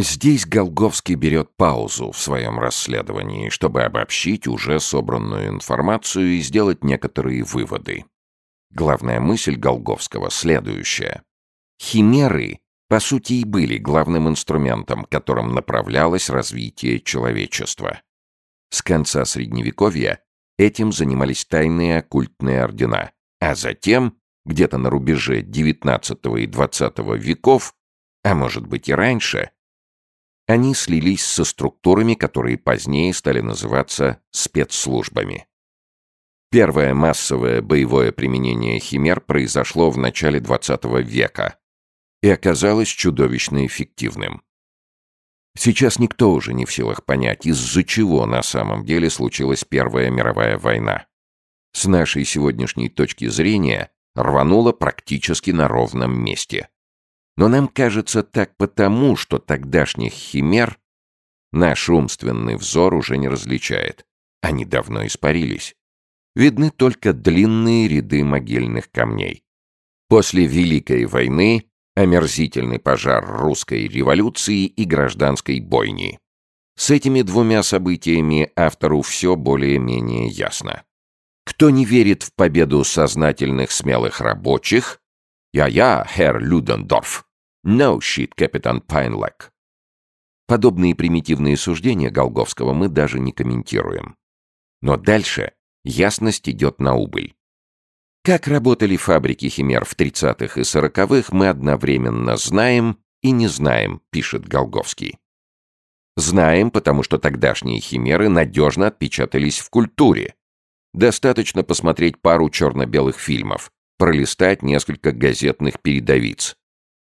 Здесь Голговский берет паузу в своем расследовании, чтобы обобщить уже собранную информацию и сделать некоторые выводы. Главная мысль Голговского следующая. Химеры, по сути, и были главным инструментом, которым направлялось развитие человечества. С конца Средневековья этим занимались тайные оккультные ордена, а затем, где-то на рубеже XIX и XX веков, а может быть и раньше, они слились со структурами, которые позднее стали называться спецслужбами. Первое массовое боевое применение химер произошло в начале XX века и оказалось чудовищно эффективным. Сейчас никто уже не в силах понять, из-за чего на самом деле случилась Первая мировая война. С нашей сегодняшней точки зрения рвануло практически на ровном месте. Но нам кажется так потому, что тогдашних химер наш умственный взор уже не различает. Они давно испарились. Видны только длинные ряды могильных камней. После Великой войны омерзительный пожар русской революции и гражданской бойни. С этими двумя событиями автору все более-менее ясно. Кто не верит в победу сознательных смелых рабочих? Я-я, Herr Людендорф. No shit, капитан Пайнлек. Подобные примитивные суждения Голговского мы даже не комментируем. Но дальше ясность идет на убыль. Как работали фабрики химер в 30-х и 40-х, мы одновременно знаем и не знаем, пишет Голговский. Знаем, потому что тогдашние химеры надежно отпечатались в культуре. Достаточно посмотреть пару черно-белых фильмов, пролистать несколько газетных передовиц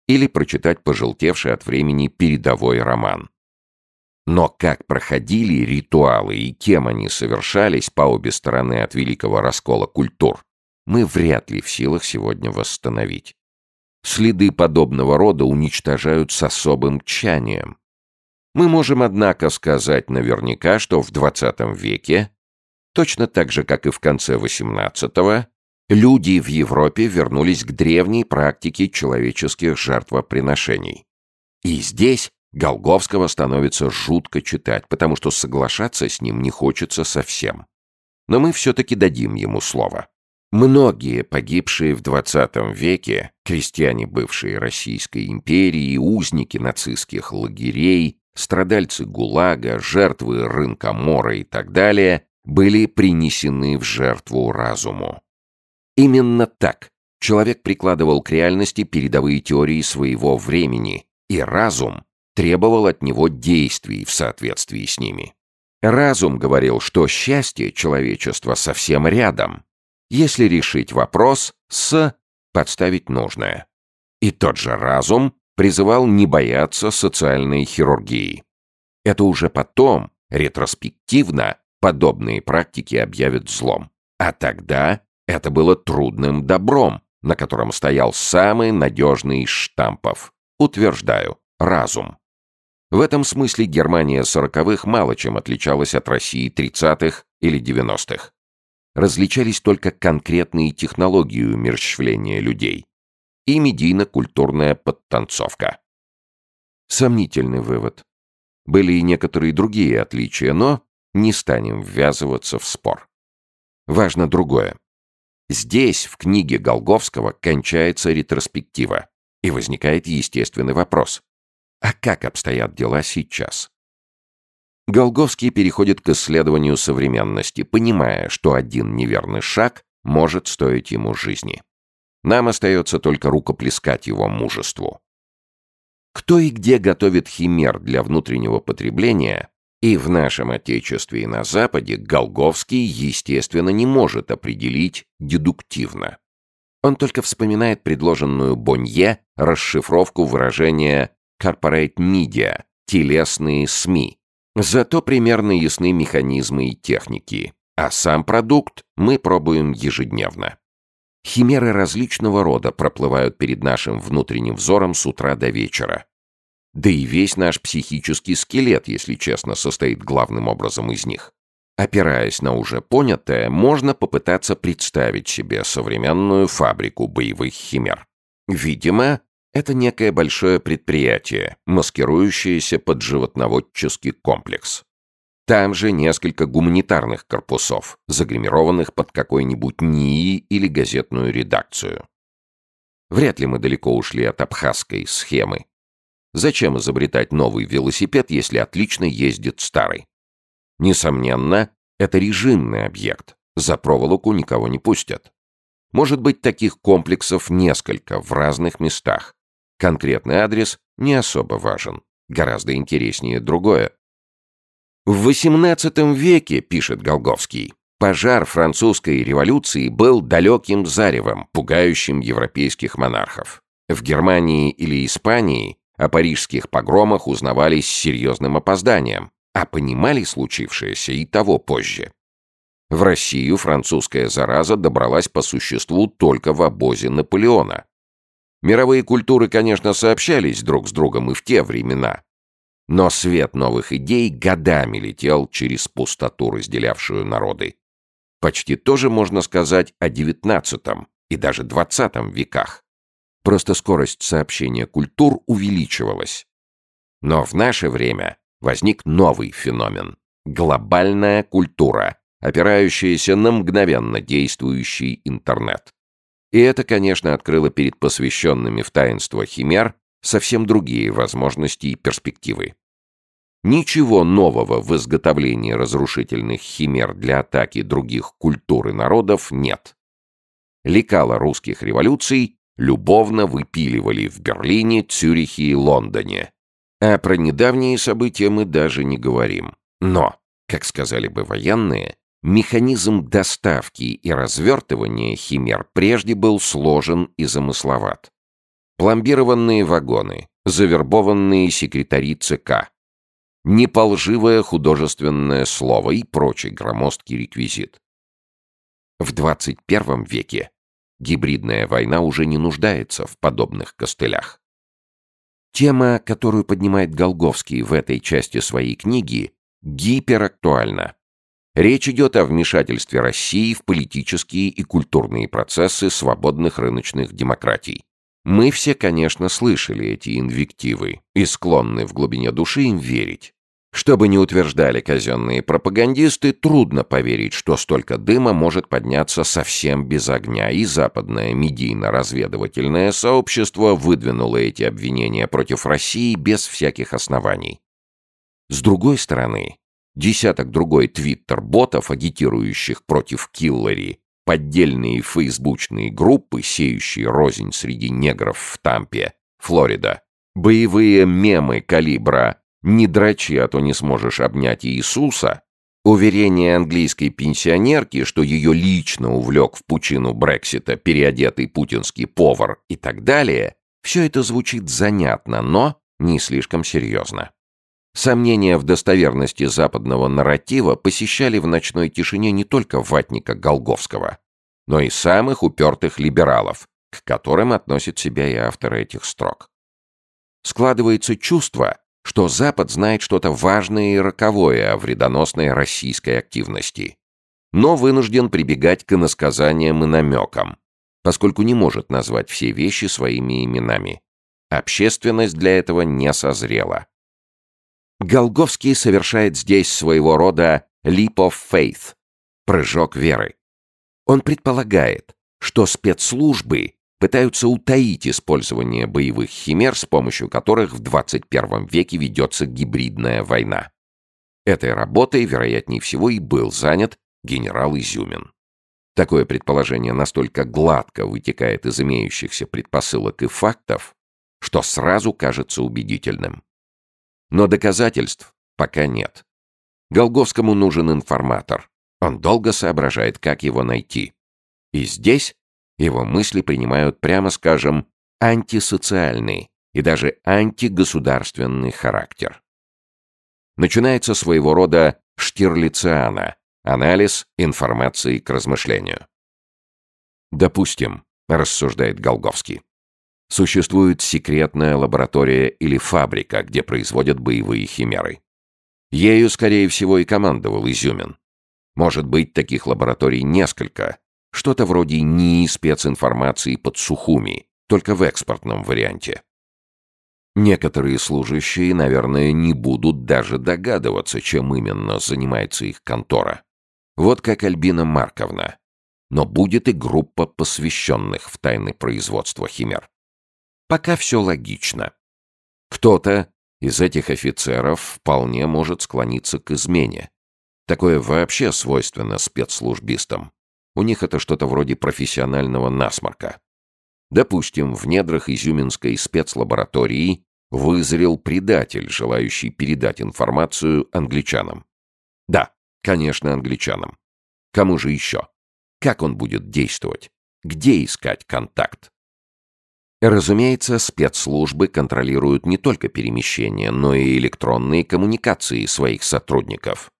или прочитать пожелтевший от времени передовой роман. Но как проходили ритуалы и кем они совершались по обе стороны от великого раскола культур, мы вряд ли в силах сегодня восстановить. Следы подобного рода уничтожают с особым тщанием. Мы можем, однако, сказать наверняка, что в XX веке, точно так же, как и в конце XVIII, люди в Европе вернулись к древней практике человеческих жертвоприношений. И здесь Голговского становится жутко читать, потому что соглашаться с ним не хочется совсем. Но мы все-таки дадим ему слово. Многие погибшие в XX веке, крестьяне бывшей Российской империи, узники нацистских лагерей, страдальцы ГУЛАГа, жертвы рынка мора и так далее, были принесены в жертву разуму. Именно так человек прикладывал к реальности передовые теории своего времени, и разум требовал от него действий в соответствии с ними. Разум говорил, что счастье человечества совсем рядом, если решить вопрос с подставить нужное. И тот же разум призывал не бояться социальной хирургии. Это уже потом, ретроспективно, подобные практики объявят злом. А тогда это было трудным добром, на котором стоял самый надежный из штампов. Утверждаю, разум. В этом смысле Германия сороковых мало чем отличалась от России тридцатых или девяностых различались только конкретные технологии умерщвления людей и медийно-культурная подтанцовка. Сомнительный вывод. Были и некоторые другие отличия, но не станем ввязываться в спор. Важно другое. Здесь, в книге Голговского, кончается ретроспектива, и возникает естественный вопрос. А как обстоят дела сейчас? Голговский переходит к исследованию современности, понимая, что один неверный шаг может стоить ему жизни. Нам остается только рукоплескать его мужеству. Кто и где готовит химер для внутреннего потребления, и в нашем Отечестве и на Западе Голговский, естественно, не может определить дедуктивно. Он только вспоминает предложенную Бонье расшифровку выражения «corporate media» — телесные СМИ, Зато примерно ясны механизмы и техники, а сам продукт мы пробуем ежедневно. Химеры различного рода проплывают перед нашим внутренним взором с утра до вечера. Да и весь наш психический скелет, если честно, состоит главным образом из них. Опираясь на уже понятое, можно попытаться представить себе современную фабрику боевых химер. Видимо, Это некое большое предприятие, маскирующееся под животноводческий комплекс. Там же несколько гуманитарных корпусов, загримированных под какой-нибудь НИИ или газетную редакцию. Вряд ли мы далеко ушли от абхазской схемы. Зачем изобретать новый велосипед, если отлично ездит старый? Несомненно, это режимный объект. За проволоку никого не пустят. Может быть, таких комплексов несколько в разных местах. Конкретный адрес не особо важен. Гораздо интереснее другое. В XVIII веке, пишет Голговский, пожар французской революции был далеким заревом, пугающим европейских монархов. В Германии или Испании о парижских погромах узнавали с серьезным опозданием, а понимали случившееся и того позже. В Россию французская зараза добралась по существу только в обозе Наполеона. Мировые культуры, конечно, сообщались друг с другом и в те времена. Но свет новых идей годами летел через пустоту, разделявшую народы. Почти тоже можно сказать о XIX и даже XX веках. Просто скорость сообщения культур увеличивалась. Но в наше время возник новый феномен – глобальная культура, опирающаяся на мгновенно действующий интернет. И это, конечно, открыло перед посвященными в таинство химер совсем другие возможности и перспективы. Ничего нового в изготовлении разрушительных химер для атаки других культур и народов нет. Лекала русских революций любовно выпиливали в Берлине, Цюрихе и Лондоне. А про недавние события мы даже не говорим. Но, как сказали бы военные, Механизм доставки и развертывания химер прежде был сложен и замысловат. Пломбированные вагоны, завербованные секретари ЦК, неполживое художественное слово и прочий громоздкий реквизит. В 21 веке гибридная война уже не нуждается в подобных костылях. Тема, которую поднимает Голговский в этой части своей книги, гиперактуальна. Речь идет о вмешательстве России в политические и культурные процессы свободных рыночных демократий. Мы все, конечно, слышали эти инвективы и склонны в глубине души им верить. Что бы ни утверждали казенные пропагандисты, трудно поверить, что столько дыма может подняться совсем без огня, и западное медийно-разведывательное сообщество выдвинуло эти обвинения против России без всяких оснований. С другой стороны, десяток другой твиттер-ботов, агитирующих против Киллари, поддельные фейсбучные группы, сеющие рознь среди негров в Тампе, Флорида, боевые мемы калибра «Не дрочи, а то не сможешь обнять Иисуса», уверение английской пенсионерки, что ее лично увлек в пучину Брексита переодетый путинский повар и так далее, все это звучит занятно, но не слишком серьезно. Сомнения в достоверности западного нарратива посещали в ночной тишине не только ватника Голговского, но и самых упертых либералов, к которым относят себя и авторы этих строк. Складывается чувство, что Запад знает что-то важное и роковое о вредоносной российской активности, но вынужден прибегать к иносказаниям и намекам, поскольку не может назвать все вещи своими именами. Общественность для этого не созрела. Голговский совершает здесь своего рода leap of faith, прыжок веры. Он предполагает, что спецслужбы пытаются утаить использование боевых химер, с помощью которых в 21 веке ведется гибридная война. Этой работой, вероятнее всего, и был занят генерал Изюмин. Такое предположение настолько гладко вытекает из имеющихся предпосылок и фактов, что сразу кажется убедительным. Но доказательств пока нет. Голговскому нужен информатор. Он долго соображает, как его найти. И здесь его мысли принимают, прямо скажем, антисоциальный и даже антигосударственный характер. Начинается своего рода штирлициана, анализ информации к размышлению. «Допустим», — рассуждает Голговский, Существует секретная лаборатория или фабрика, где производят боевые химеры. Ею, скорее всего, и командовал Изюмин. Может быть, таких лабораторий несколько. Что-то вроде НИИ специнформации под Сухуми, только в экспортном варианте. Некоторые служащие, наверное, не будут даже догадываться, чем именно занимается их контора. Вот как Альбина Марковна. Но будет и группа посвященных в тайны производства химер. Пока все логично. Кто-то из этих офицеров вполне может склониться к измене. Такое вообще свойственно спецслужбистам. У них это что-то вроде профессионального насморка. Допустим, в недрах изюминской спецлаборатории вызрел предатель, желающий передать информацию англичанам. Да, конечно, англичанам. Кому же еще? Как он будет действовать? Где искать контакт? Разумеется, спецслужбы контролируют не только перемещения, но и электронные коммуникации своих сотрудников.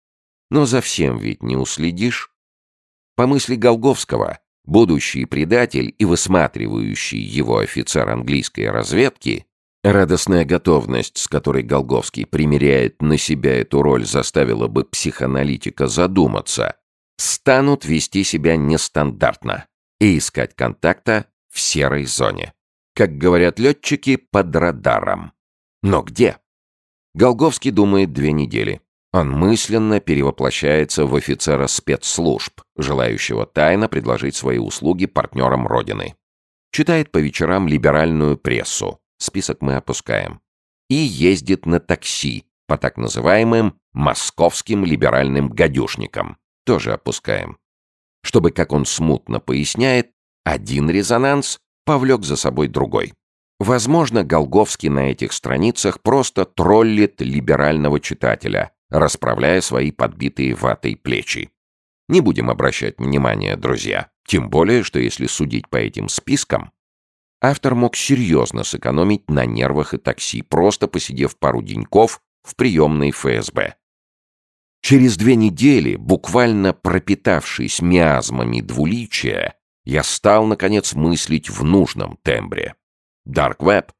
Но за всем ведь не уследишь. По мысли Голговского, будущий предатель и высматривающий его офицер английской разведки, радостная готовность, с которой Голговский примеряет на себя эту роль, заставила бы психоаналитика задуматься, станут вести себя нестандартно и искать контакта в серой зоне. Как говорят летчики, под радаром. Но где? Голговский думает две недели. Он мысленно перевоплощается в офицера спецслужб, желающего тайно предложить свои услуги партнерам Родины. Читает по вечерам либеральную прессу, список мы опускаем, и ездит на такси по так называемым московским либеральным гадюшникам, тоже опускаем. Чтобы, как он смутно поясняет, один резонанс повлек за собой другой. Возможно, Голговский на этих страницах просто троллит либерального читателя, расправляя свои подбитые ватой плечи. Не будем обращать внимания, друзья. Тем более, что если судить по этим спискам, автор мог серьезно сэкономить на нервах и такси, просто посидев пару деньков в приемной ФСБ. Через две недели, буквально пропитавшись миазмами двуличия, я стал, наконец, мыслить в нужном тембре. Dark Web?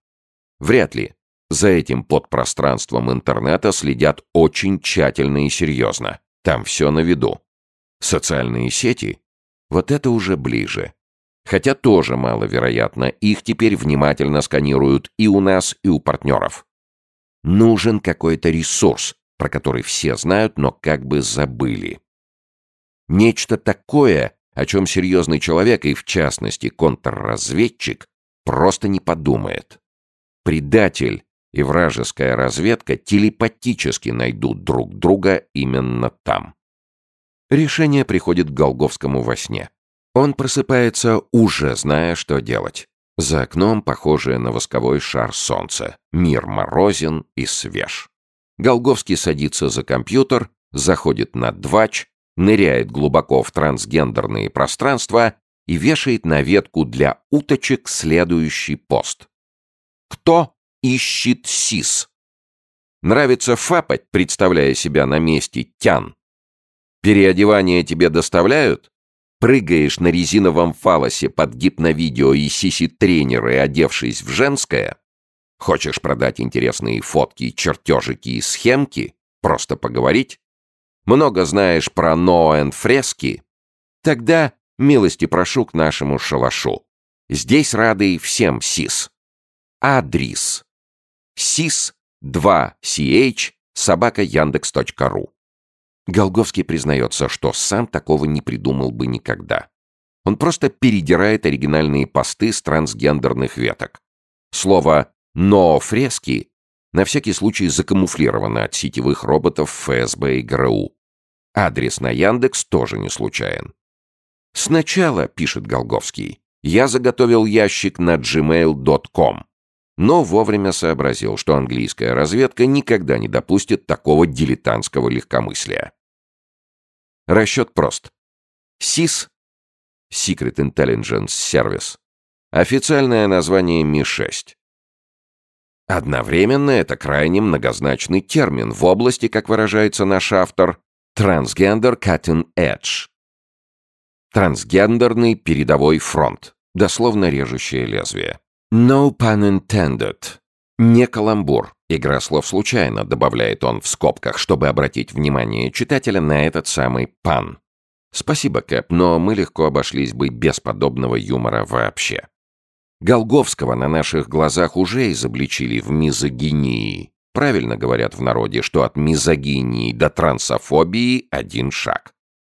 Вряд ли. За этим подпространством интернета следят очень тщательно и серьезно. Там все на виду. Социальные сети? Вот это уже ближе. Хотя тоже маловероятно, их теперь внимательно сканируют и у нас, и у партнеров. Нужен какой-то ресурс, про который все знают, но как бы забыли. Нечто такое, о чем серьезный человек, и в частности контрразведчик, просто не подумает. Предатель и вражеская разведка телепатически найдут друг друга именно там. Решение приходит к Голговскому во сне. Он просыпается, уже зная, что делать. За окном похожее на восковой шар солнце. Мир морозен и свеж. Голговский садится за компьютер, заходит на двач, ныряет глубоко в трансгендерные пространства и вешает на ветку для уточек следующий пост. Кто ищет сис. Нравится фапать, представляя себя на месте тян. Переодевание тебе доставляют? Прыгаешь на резиновом фалосе под гипновидео и сиси-тренеры, одевшись в женское? Хочешь продать интересные фотки, чертежики и схемки? Просто поговорить? Много знаешь про Ноэн фрески? Тогда милости прошу к нашему шалашу. Здесь рады всем СИС. Адрес sis2ch собака яндекс.ру. Голговский признается, что сам такого не придумал бы никогда. Он просто передирает оригинальные посты с трансгендерных веток. Слово «но фрески» на всякий случай закамуфлировано от сетевых роботов ФСБ и ГРУ. Адрес на Яндекс тоже не случайен. «Сначала, — пишет Голговский, — я заготовил ящик на gmail.com, но вовремя сообразил, что английская разведка никогда не допустит такого дилетантского легкомыслия. Расчет прост. SIS — Secret Intelligence Service — официальное название Ми-6. Одновременно это крайне многозначный термин в области, как выражается наш автор, Transgender Cutting Edge. Трансгендерный передовой фронт, дословно режущее лезвие. No pun intended. Не каламбур. Игра слов случайно, добавляет он в скобках, чтобы обратить внимание читателя на этот самый пан. Спасибо, Кэп, но мы легко обошлись бы без подобного юмора вообще. Голговского на наших глазах уже изобличили в мизогинии. Правильно говорят в народе, что от мизогинии до трансофобии один шаг.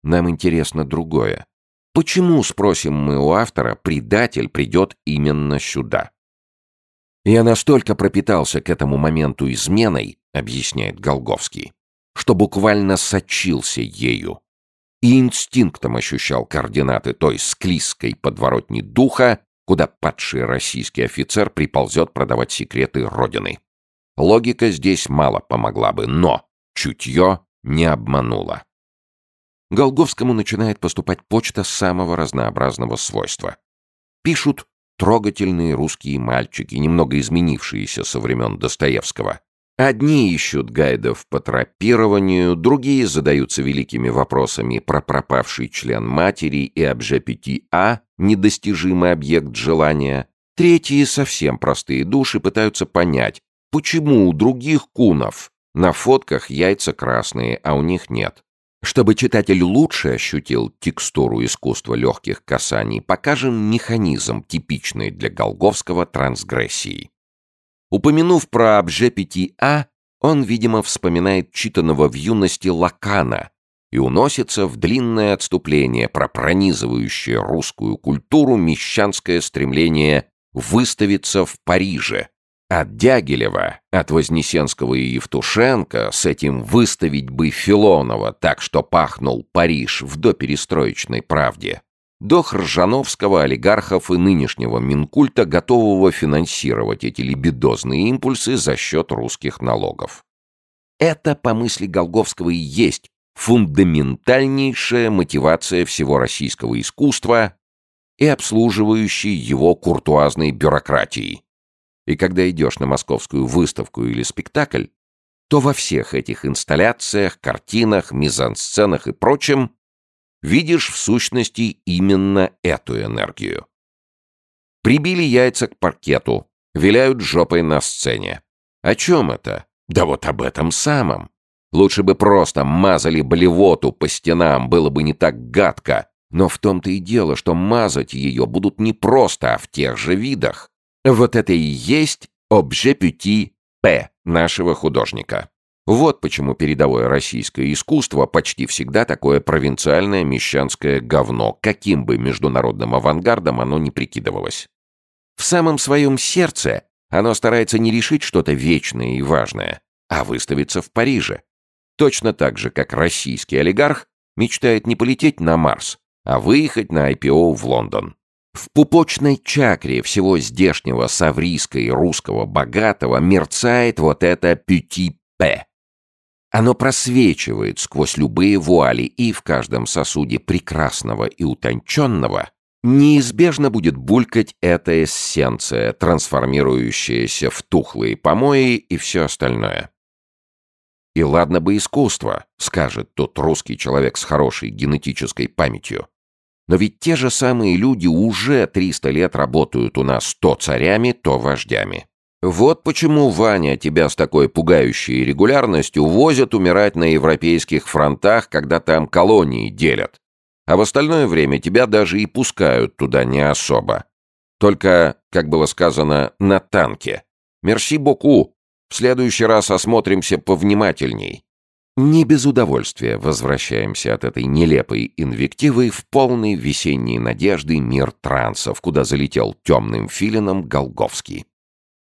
Нам интересно другое. Почему, спросим мы у автора, предатель придет именно сюда? Я настолько пропитался к этому моменту изменой, объясняет Голговский, что буквально сочился ею и инстинктом ощущал координаты той склизкой подворотни духа, куда падший российский офицер приползет продавать секреты Родины. Логика здесь мало помогла бы, но чутье не обмануло. Голговскому начинает поступать почта самого разнообразного свойства. Пишут трогательные русские мальчики, немного изменившиеся со времен Достоевского. Одни ищут гайдов по тропированию, другие задаются великими вопросами про пропавший член матери и обжепити-А, недостижимый объект желания. Третьи, совсем простые души, пытаются понять, почему у других кунов на фотках яйца красные, а у них нет. Чтобы читатель лучше ощутил текстуру искусства легких касаний, покажем механизм, типичный для Голговского трансгрессии. Упомянув про Абже-5А, он, видимо, вспоминает читанного в юности Лакана и уносится в длинное отступление про пронизывающее русскую культуру мещанское стремление выставиться в Париже. От Дягилева, от Вознесенского и Евтушенко с этим «выставить бы Филонова так, что пахнул Париж» в доперестроечной правде до Хржановского, олигархов и нынешнего Минкульта, готового финансировать эти либидозные импульсы за счет русских налогов. Это, по мысли Голговского, и есть фундаментальнейшая мотивация всего российского искусства и обслуживающей его куртуазной бюрократии. И когда идешь на московскую выставку или спектакль, то во всех этих инсталляциях, картинах, мизансценах и прочем видишь в сущности именно эту энергию. Прибили яйца к паркету, виляют жопой на сцене. О чем это? Да вот об этом самом. Лучше бы просто мазали блевоту по стенам, было бы не так гадко. Но в том-то и дело, что мазать ее будут не просто, а в тех же видах. Вот это и есть обже пюти П нашего художника. Вот почему передовое российское искусство почти всегда такое провинциальное мещанское говно, каким бы международным авангардом оно ни прикидывалось. В самом своем сердце оно старается не решить что-то вечное и важное, а выставиться в Париже. Точно так же, как российский олигарх мечтает не полететь на Марс, а выехать на IPO в Лондон. В пупочной чакре всего здешнего саврийского и русского богатого мерцает вот это пюти-пе. Оно просвечивает сквозь любые вуали, и в каждом сосуде прекрасного и утонченного неизбежно будет булькать эта эссенция, трансформирующаяся в тухлые помои и все остальное. И ладно бы искусство, скажет тот русский человек с хорошей генетической памятью. Но ведь те же самые люди уже 300 лет работают у нас то царями, то вождями. Вот почему, Ваня, тебя с такой пугающей регулярностью возят умирать на европейских фронтах, когда там колонии делят. А в остальное время тебя даже и пускают туда не особо. Только, как было сказано, на танке. Мерси боку. В следующий раз осмотримся повнимательней. Не без удовольствия возвращаемся от этой нелепой инвективы в полный весенней надежды мир трансов, куда залетел темным филином Голговский.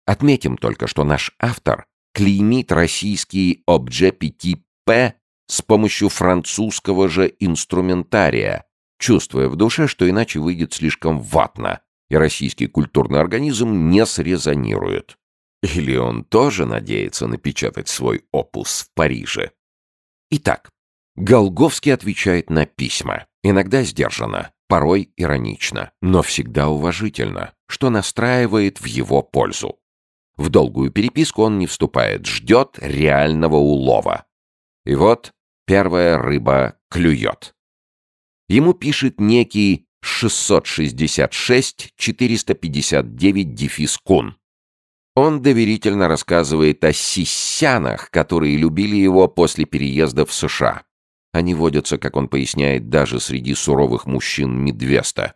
Отметим только, что наш автор клеймит российский обже 5П с помощью французского же инструментария, чувствуя в душе, что иначе выйдет слишком ватно, и российский культурный организм не срезонирует. Или он тоже надеется напечатать свой опус в Париже? Итак, Голговский отвечает на письма, иногда сдержанно, порой иронично, но всегда уважительно, что настраивает в его пользу. В долгую переписку он не вступает, ждет реального улова. И вот первая рыба клюет. Ему пишет некий 666-459 дефис кун. Он доверительно рассказывает о сисянах, которые любили его после переезда в США. Они водятся, как он поясняет, даже среди суровых мужчин Медвеста.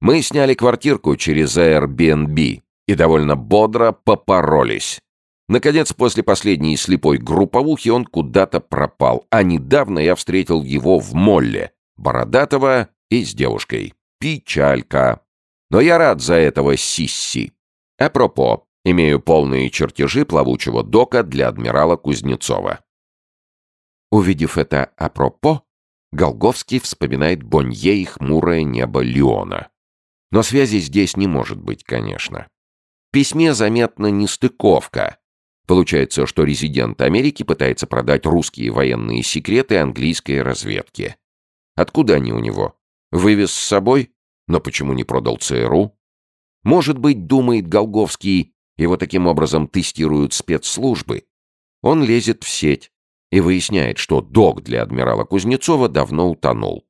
Мы сняли квартирку через Airbnb и довольно бодро попоролись. Наконец, после последней слепой групповухи он куда-то пропал, а недавно я встретил его в молле, бородатого и с девушкой. Печалька. Но я рад за этого Сисси. Апропо, имею полные чертежи плавучего дока для адмирала Кузнецова. Увидев это апропо, Голговский вспоминает Бонье и хмурое небо Леона. Но связи здесь не может быть, конечно. В письме заметна нестыковка. Получается, что резидент Америки пытается продать русские военные секреты английской разведки. Откуда они у него? Вывез с собой? Но почему не продал ЦРУ? Может быть, думает Голговский, его таким образом тестируют спецслужбы. Он лезет в сеть, и выясняет, что док для адмирала Кузнецова давно утонул.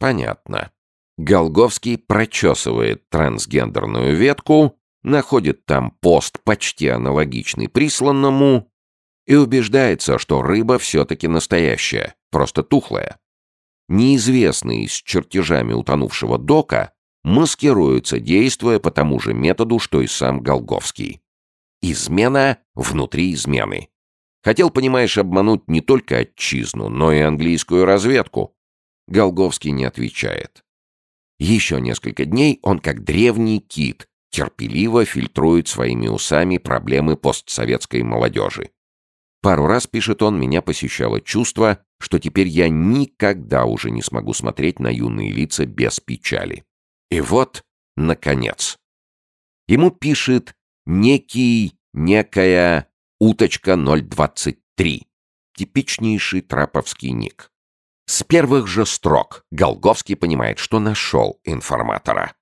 Понятно. Голговский прочесывает трансгендерную ветку, находит там пост почти аналогичный присланному и убеждается, что рыба все-таки настоящая, просто тухлая. Неизвестный с чертежами утонувшего дока маскируется, действуя по тому же методу, что и сам Голговский. Измена внутри измены. Хотел, понимаешь, обмануть не только отчизну, но и английскую разведку. Голговский не отвечает. Еще несколько дней он, как древний кит, терпеливо фильтрует своими усами проблемы постсоветской молодежи. Пару раз, пишет он, меня посещало чувство, что теперь я никогда уже не смогу смотреть на юные лица без печали. И вот, наконец. Ему пишет некий, некая Уточка 023. Типичнейший траповский ник. С первых же строк Голговский понимает, что нашел информатора.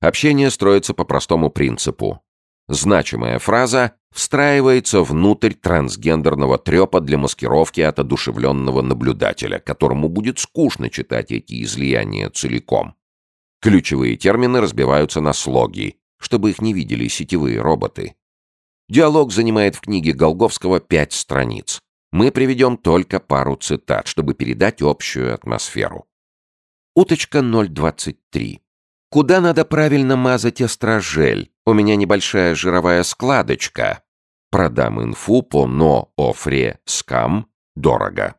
Общение строится по простому принципу. Значимая фраза встраивается внутрь трансгендерного трепа для маскировки от одушевленного наблюдателя, которому будет скучно читать эти излияния целиком. Ключевые термины разбиваются на слоги, чтобы их не видели сетевые роботы. Диалог занимает в книге Голговского пять страниц. Мы приведем только пару цитат, чтобы передать общую атмосферу. Уточка 023. Куда надо правильно мазать эстрожель? У меня небольшая жировая складочка. Продам инфу по но офре скам дорого.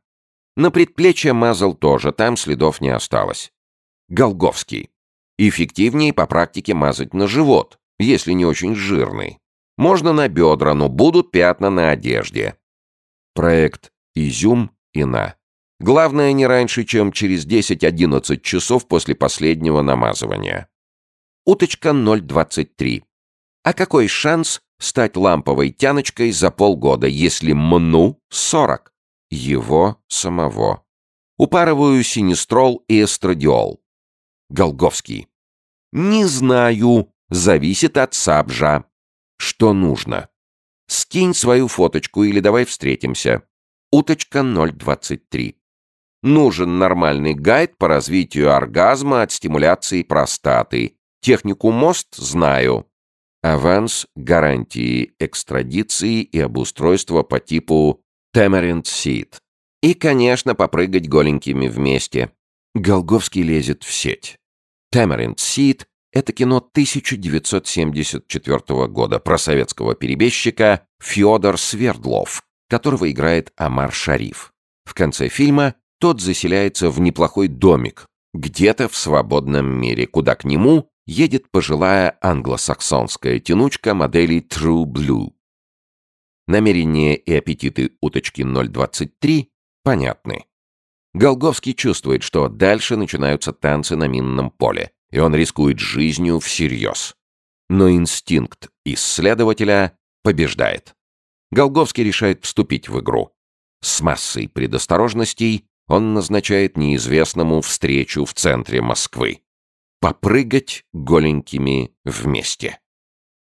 На предплечье мазал тоже, там следов не осталось. Голговский. Эффективнее по практике мазать на живот, если не очень жирный. Можно на бедра, но будут пятна на одежде. Проект «Изюм» и «На». Главное, не раньше, чем через 10-11 часов после последнего намазывания. Уточка 023. А какой шанс стать ламповой тяночкой за полгода, если мну 40? Его самого. Упарываю синестрол и эстрадиол. Голговский. Не знаю, зависит от сабжа. Что нужно? Скинь свою фоточку или давай встретимся. Уточка 023. Нужен нормальный гайд по развитию оргазма от стимуляции простаты. Технику МОСТ знаю. Аванс, гарантии экстрадиции и обустройства по типу Tamarind Seed. И, конечно, попрыгать голенькими вместе. Голговский лезет в сеть. Tamarind Seed это кино 1974 года про советского перебежчика Федор Свердлов, которого играет Амар Шариф. В конце фильма тот заселяется в неплохой домик, где-то в свободном мире, куда к нему едет пожилая англосаксонская тянучка модели True Blue. Намерения и аппетиты уточки 023 понятны. Голговский чувствует, что дальше начинаются танцы на минном поле и он рискует жизнью всерьез. Но инстинкт исследователя побеждает. Голговский решает вступить в игру. С массой предосторожностей он назначает неизвестному встречу в центре Москвы. Попрыгать голенькими вместе.